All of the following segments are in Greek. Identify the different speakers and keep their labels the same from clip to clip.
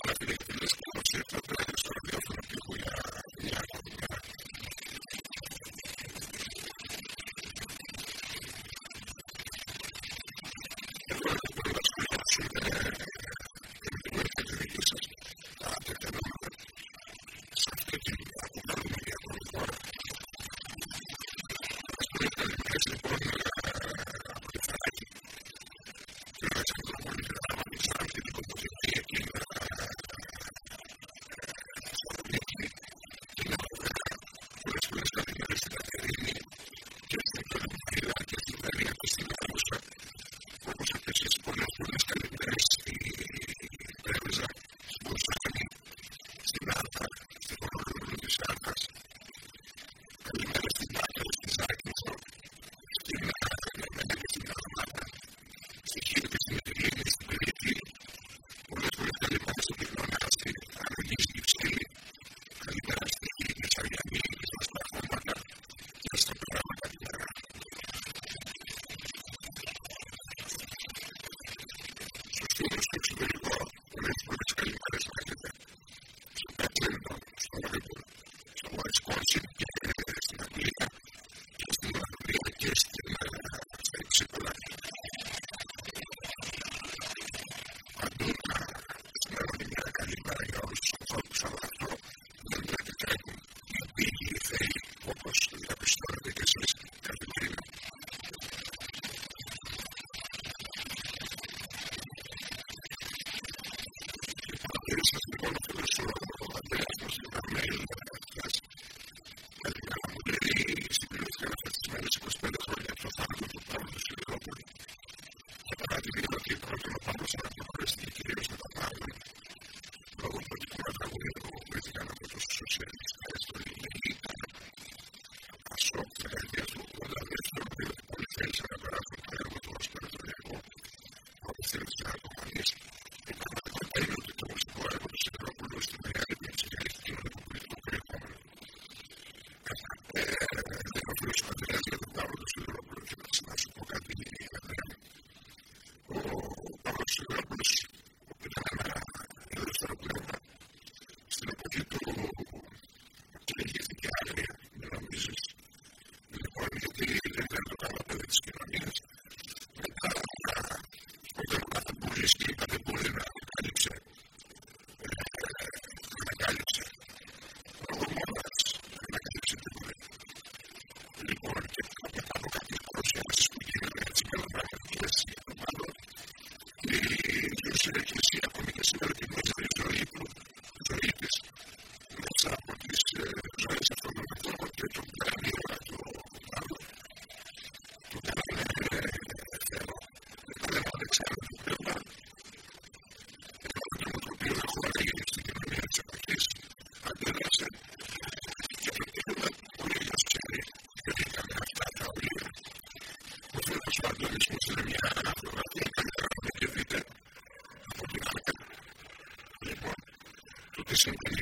Speaker 1: Gracias. restriction, but it situation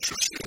Speaker 1: чувстве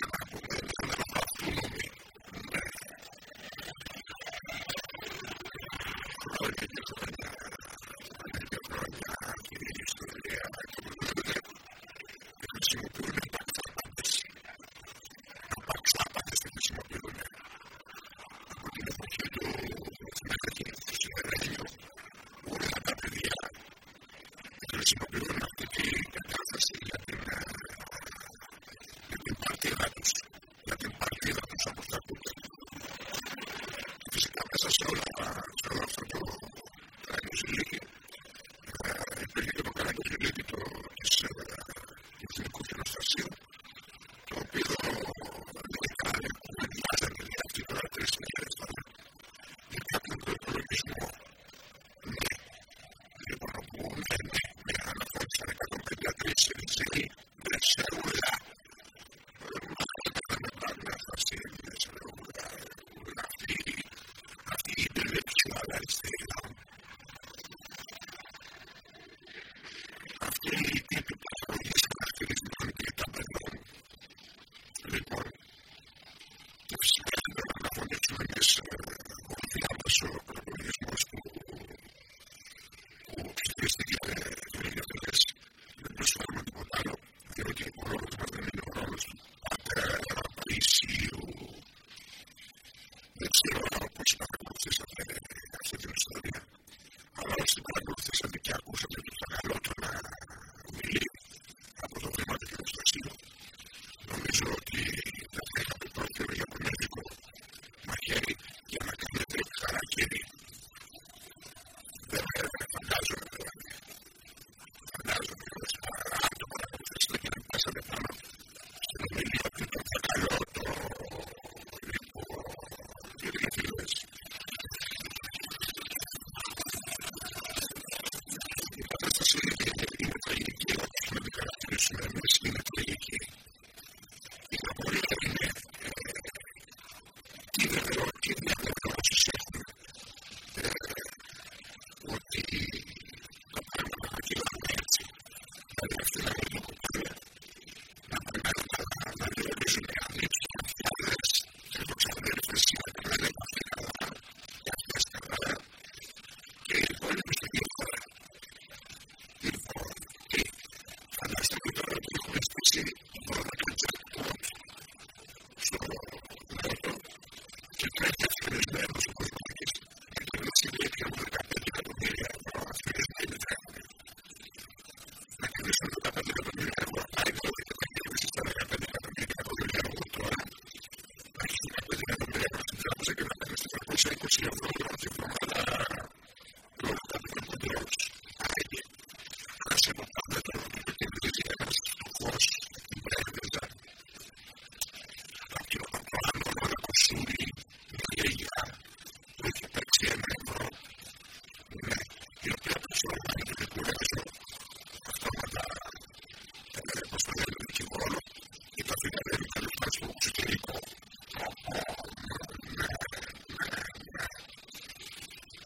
Speaker 1: Krishna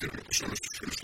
Speaker 1: Все, все, все, все.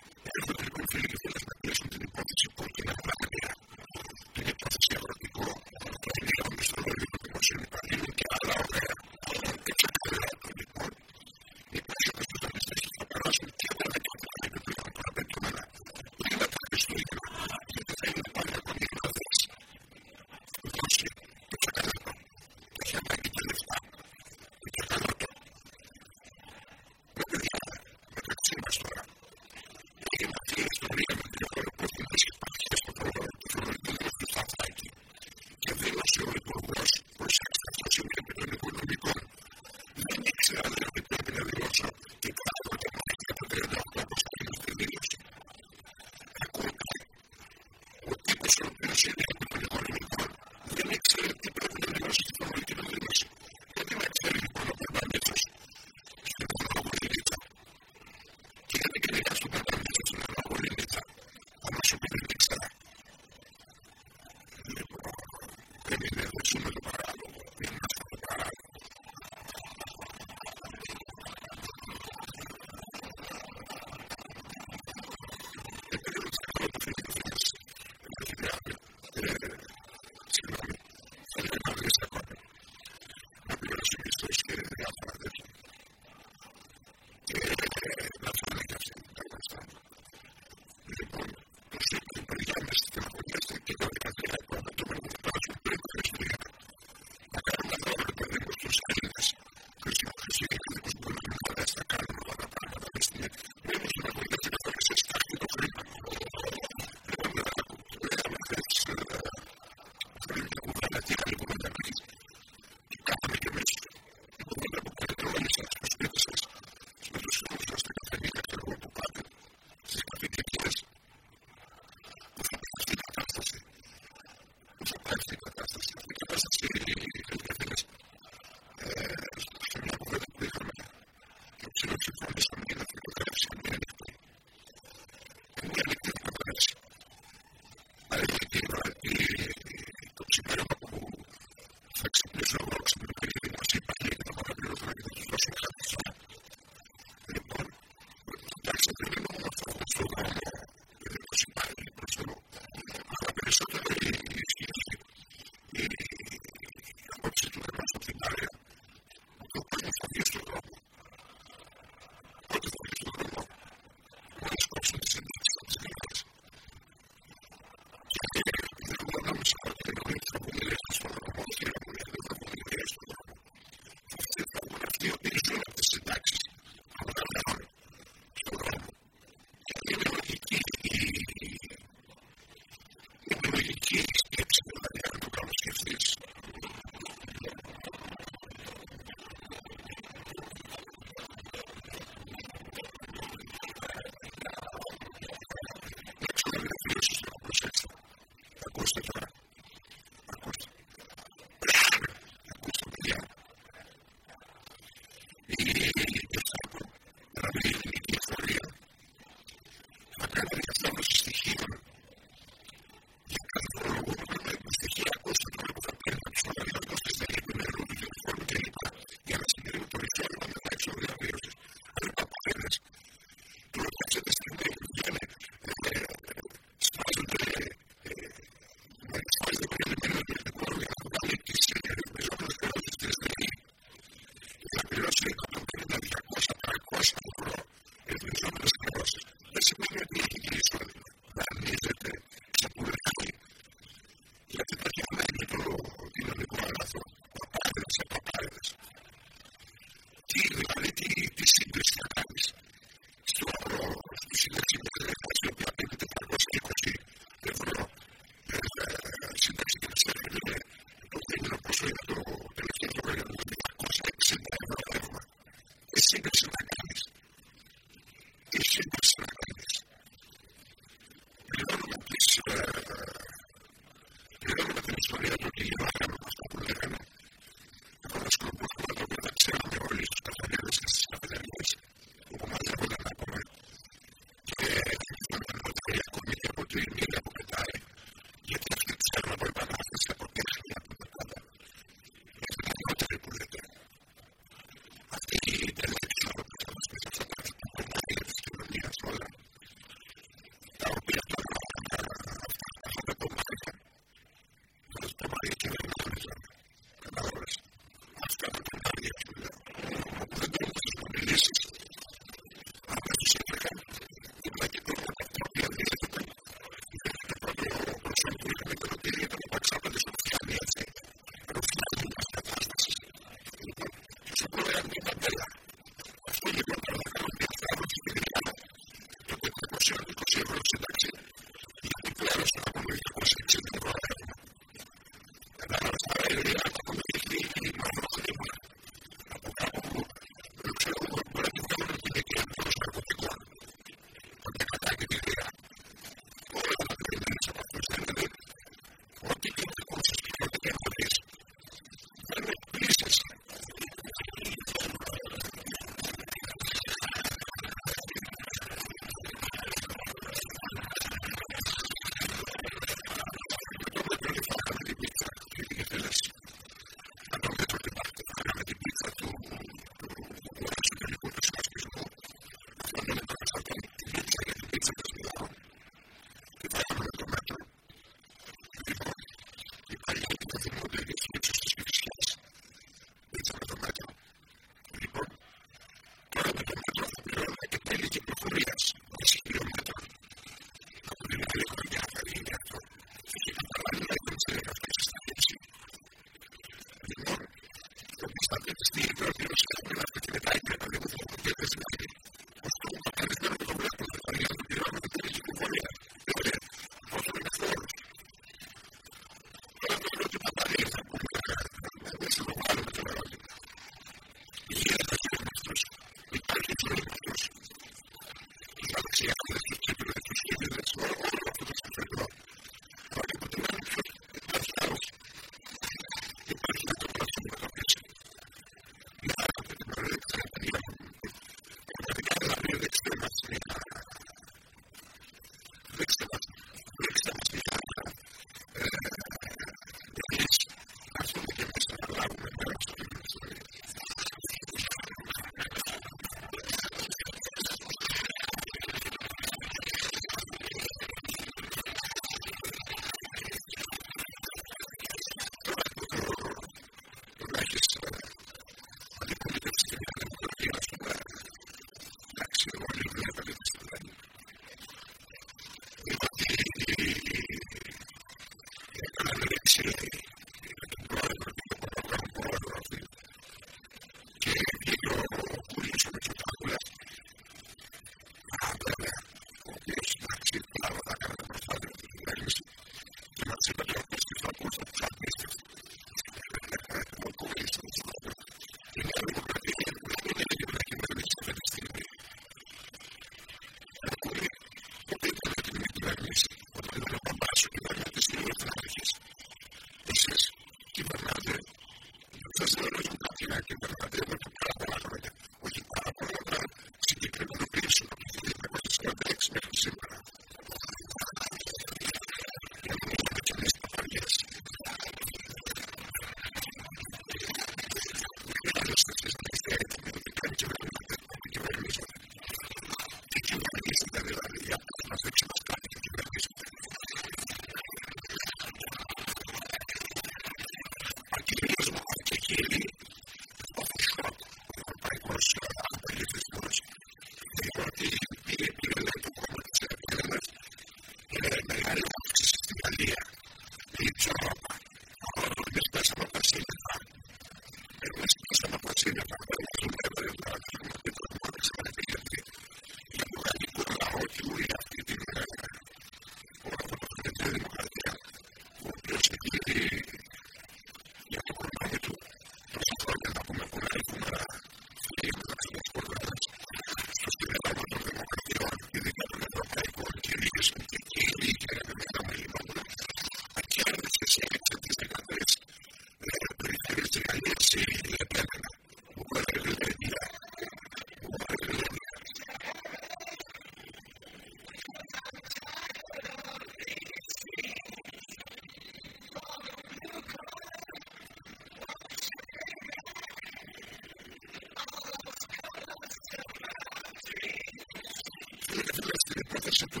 Speaker 1: Είμαι ο τελευταίο που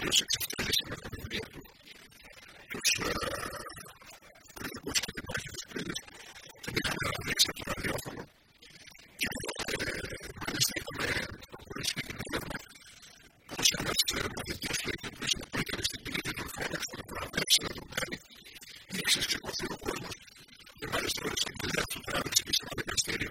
Speaker 1: έχω εξακολουθήσει με τα δημιουργά του. Τους φίλου που έχουν υπάρξει σε αυτήν την περίοδο, τελικά καταλήξαμε το ραδιόφωνο. Και αυτό είναι μεγάλη στιγμή που έχω εξακολουθήσει την κυβέρνηση. Όμω ένα από του πιο μικρού που είχε εξακολουθήσει την κυβέρνηση, δεν να το κάνει. Είμαι εξακολουθή ο κόσμος. Και μάλιστα τώρα στην τελειά του τώρα που σκέφτηκε το δικαστήριο.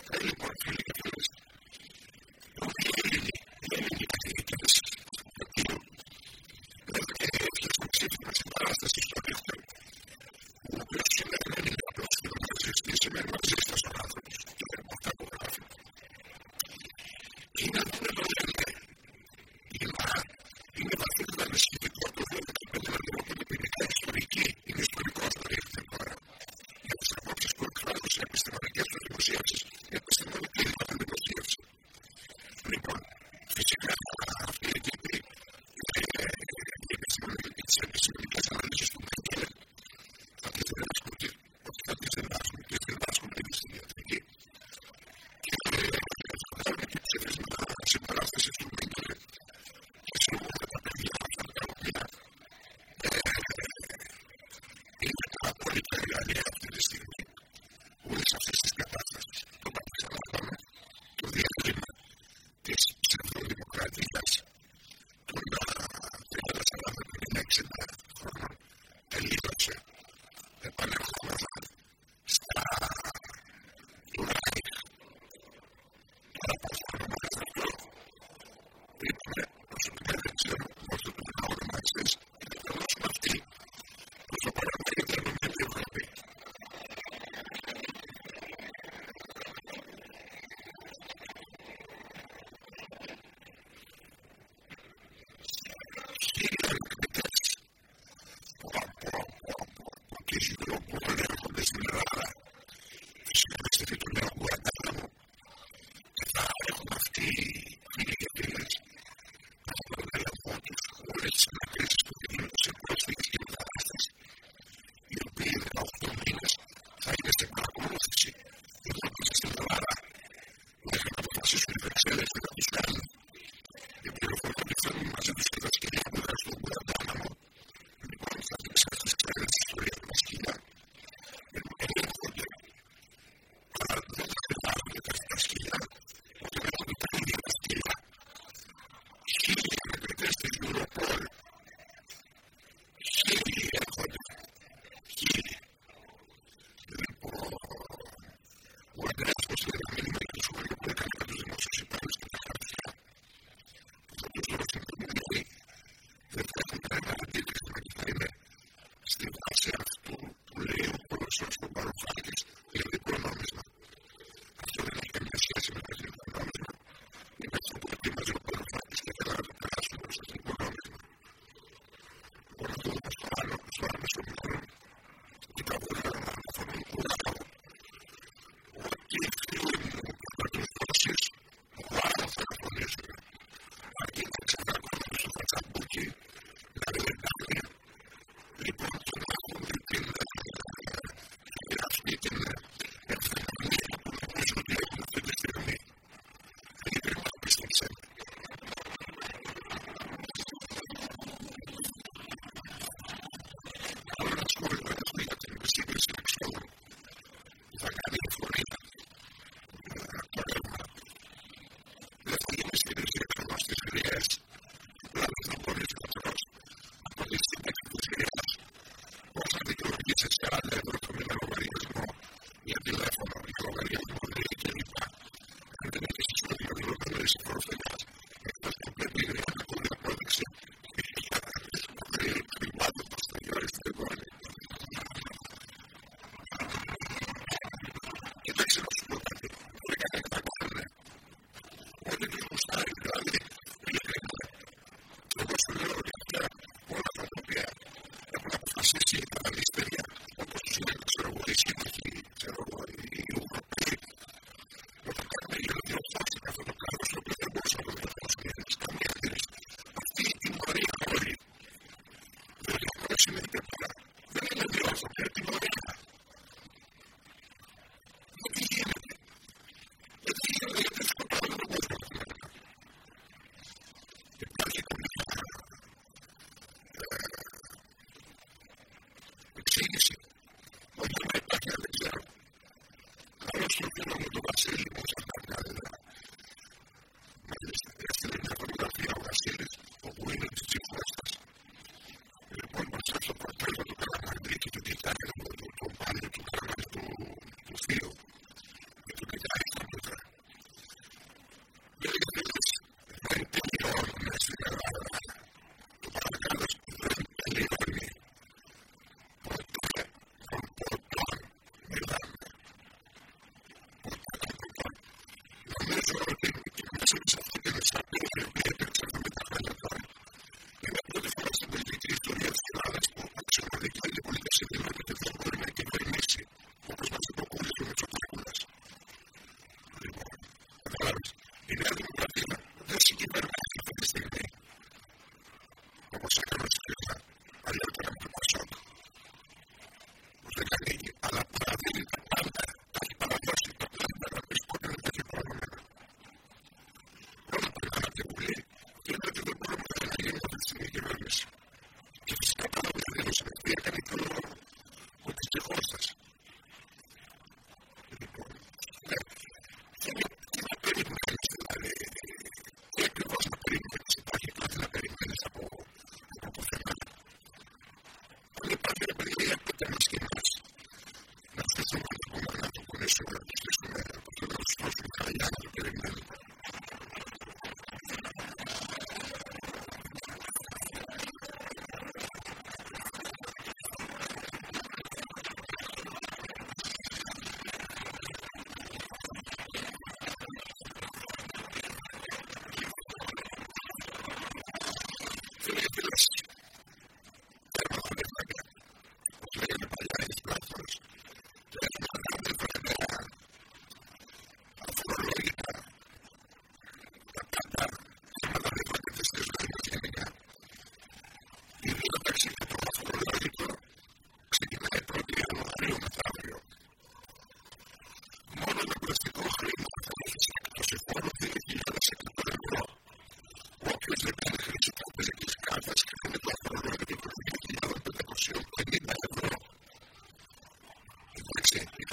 Speaker 1: 16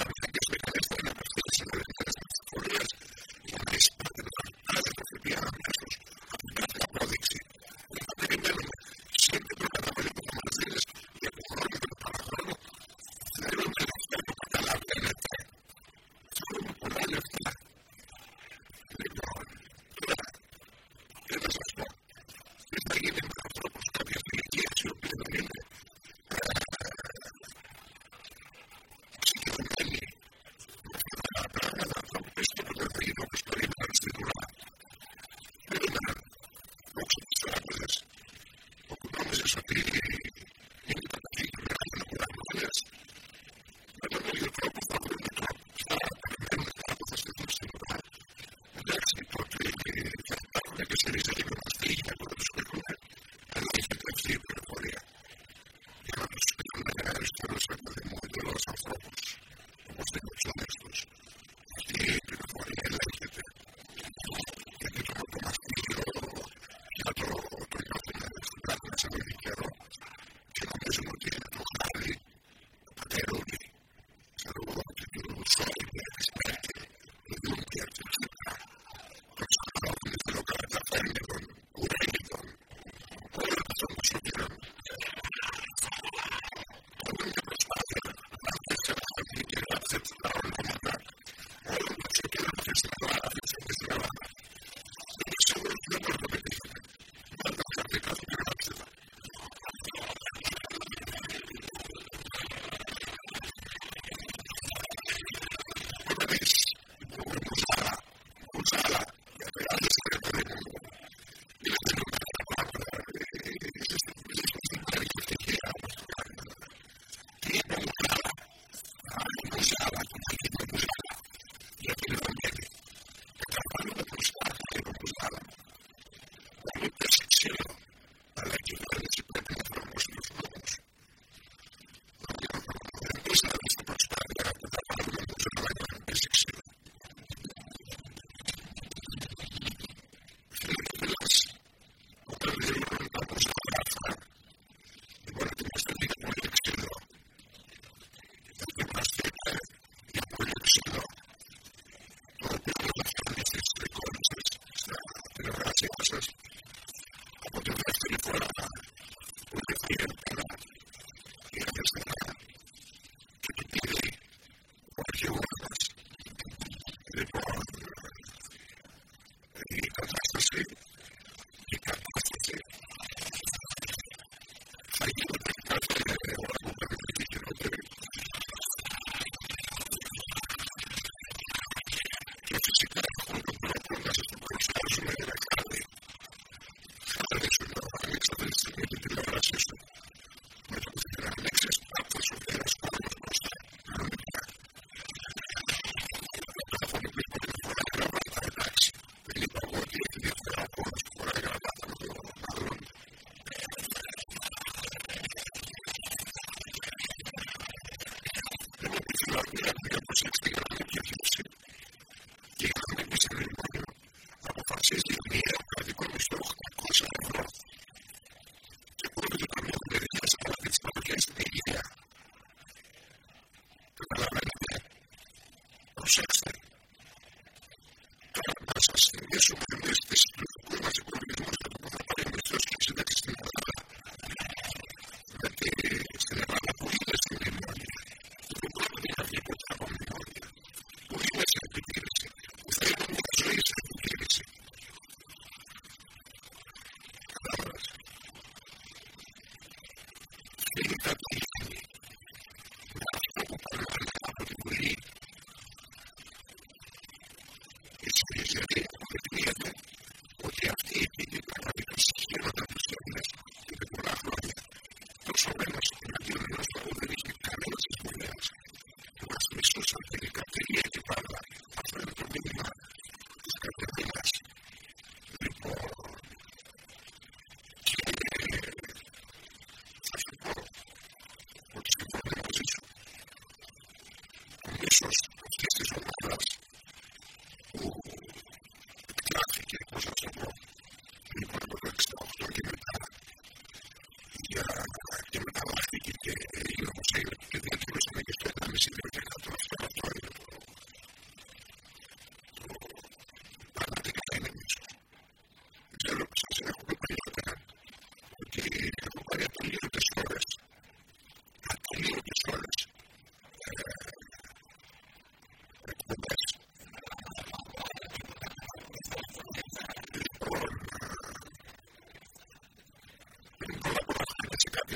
Speaker 1: Yes,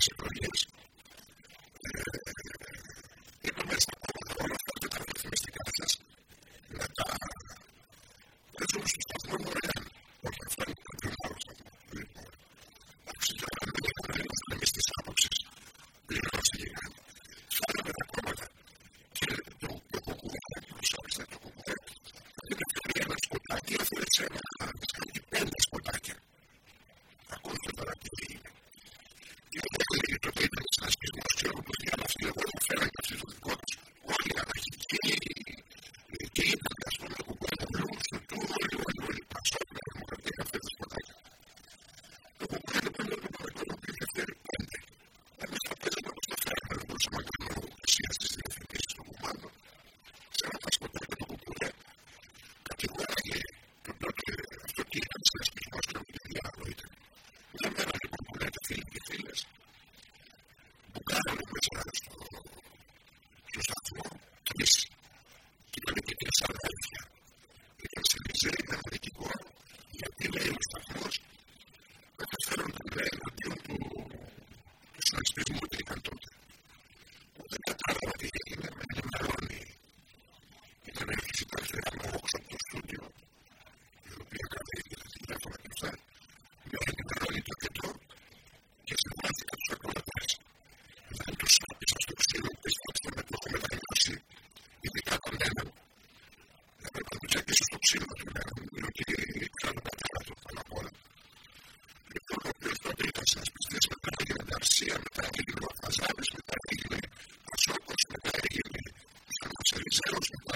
Speaker 1: is, it really is. fariseos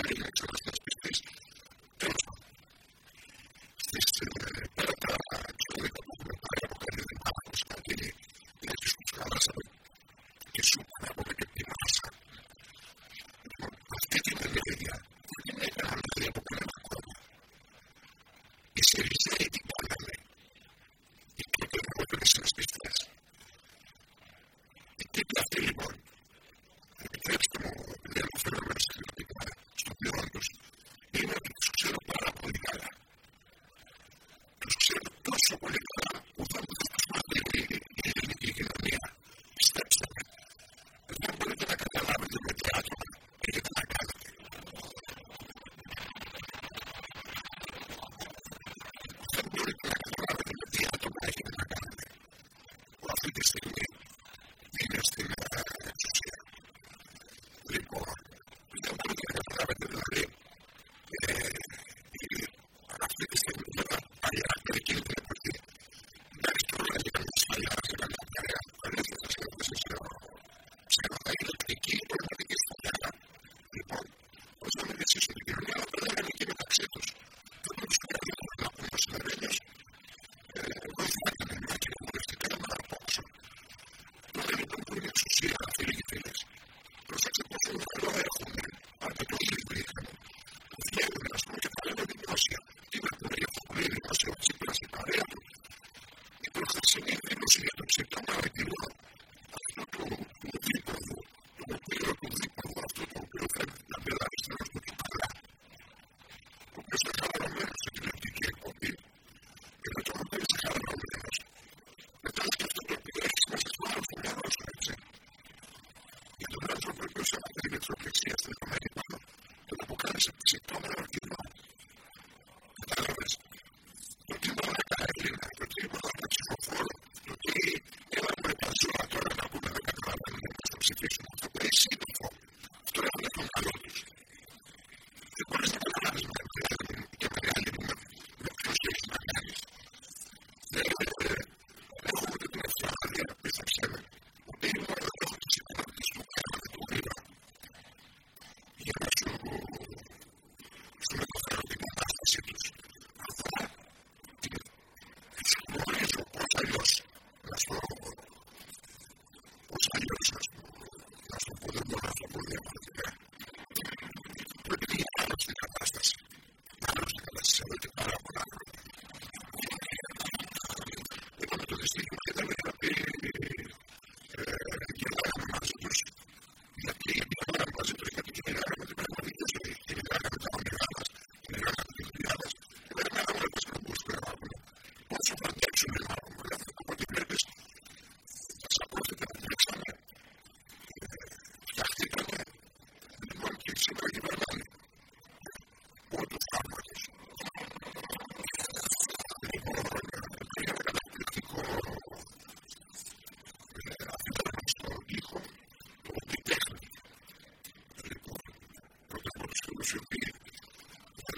Speaker 1: Executive.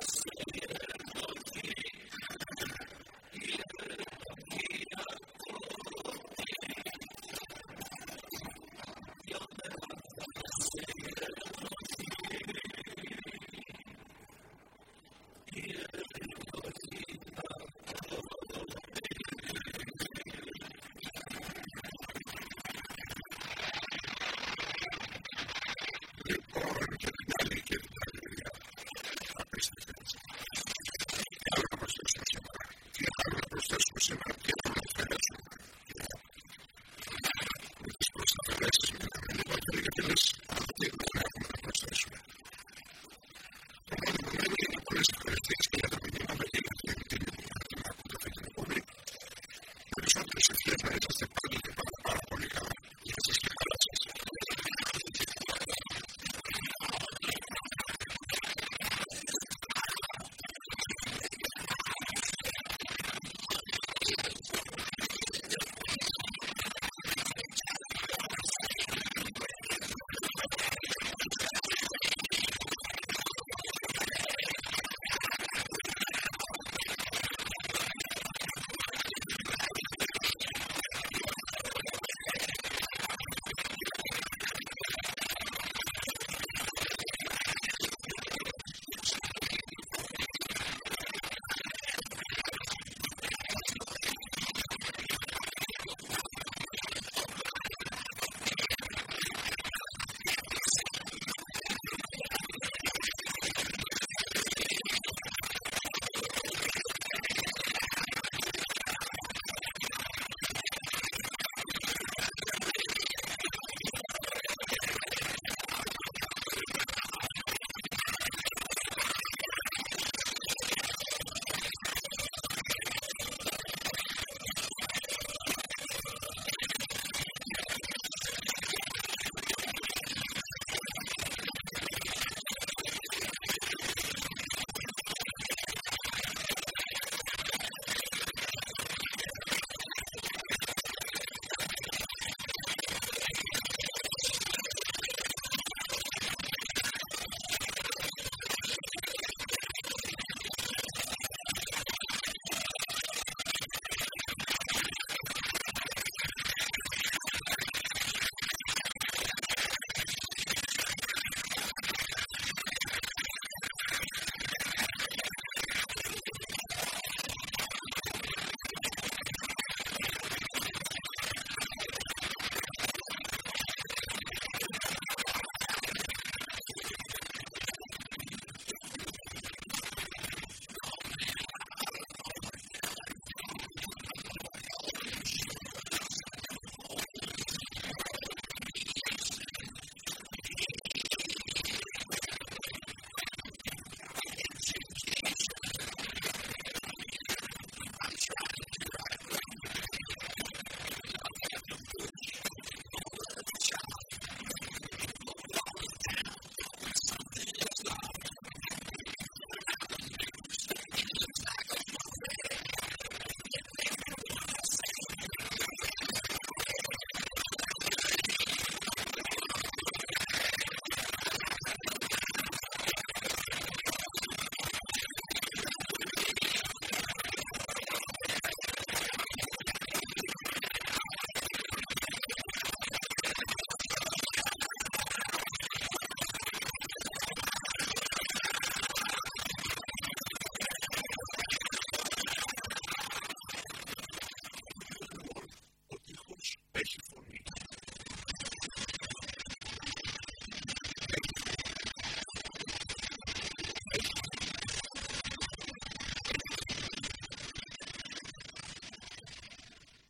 Speaker 1: Yes. there's, there's these